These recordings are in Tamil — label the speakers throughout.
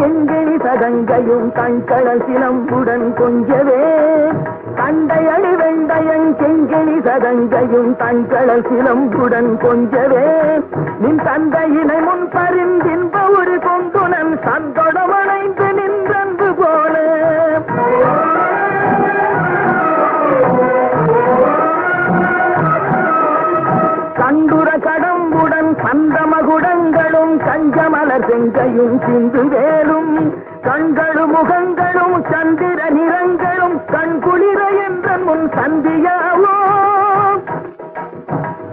Speaker 1: செங்கனி சதங்கையும் கண்கடசிலம் உடன் கொஞ்சவே. கண்டையடி வெண்டையன் செங்கனி சதங்கையும் கண்கடசிலம் உடன் கொஞ்சவே. நின் தந்தையினை முன் பரிந்தின் செங்கையும் சிந்து வேலும் கண்களும் முகங்களும் சந்திர நிறங்களும் கண்குளிர என்ற முன் சந்தியாவோ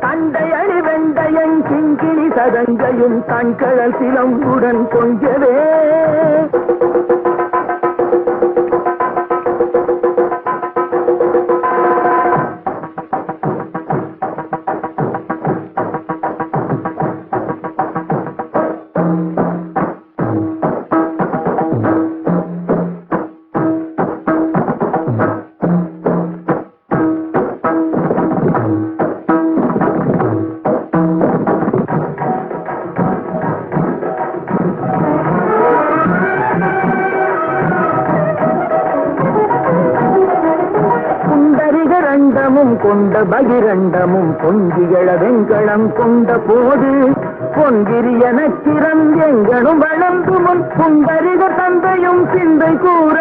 Speaker 1: தண்டை அழி வெண்டையன் கிங்கிணி சதங்கையும் கண்கழல் சிலம்புடன் கொஞ்சவே கொண்ட பகிரண்டமும் பொங்கியழ வெங்கடம் கொண்ட போது பொங்கிரியன எங்கனும் வளர்ந்து முன் புங்கரிக தந்தையும் சிந்தை கூற.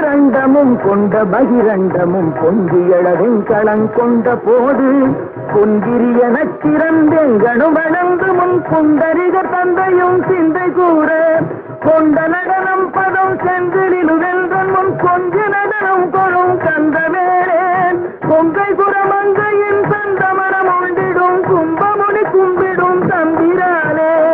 Speaker 1: குண்டரிகரண்டமும் கொண்ட பகிரண்டமும் பொங்கியழ வெங்கடம் கொண்ட போது பொன்கிரியன நச்சிறந்தெங்கனும் வளர்ந்து முன் குண்டரிக தந்தையும் சிந்தை கூற கொண்ட நடனம் பதம் சென்று